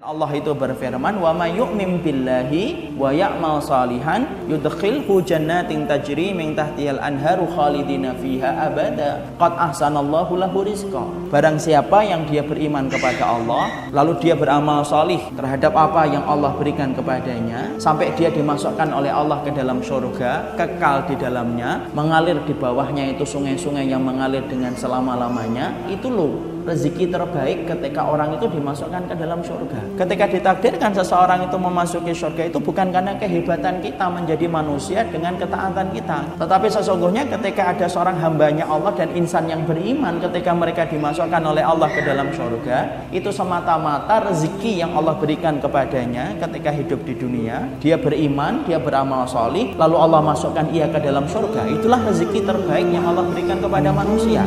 Allah itu berfirman, "Wa may yu'min billahi wa ya'mal salihan yudkhilhu jannatin tajri min tahtihal anharu khalidina fiha abada. Qad ahsanallahu lahu rizqa." Barang siapa yang dia beriman kepada Allah, lalu dia beramal salih terhadap apa yang Allah berikan kepadanya, sampai dia dimasukkan oleh Allah ke dalam surga, kekal di dalamnya, mengalir di bawahnya itu sungai-sungai yang mengalir dengan selama-lamanya, itu loh rezeki terbaik ketika orang itu dimasukkan ke dalam surga. Ketika ditakdirkan seseorang itu memasuki surga itu bukan karena kehebatan kita menjadi manusia dengan ketaatan kita. Tetapi sesungguhnya ketika ada seorang hambanya Allah dan insan yang beriman ketika mereka dimasukkan oleh Allah ke dalam surga itu semata-mata rezeki yang Allah berikan kepadanya ketika hidup di dunia. Dia beriman, dia beramal solih, lalu Allah masukkan ia ke dalam surga. Itulah rezeki terbaik yang Allah berikan kepada manusia.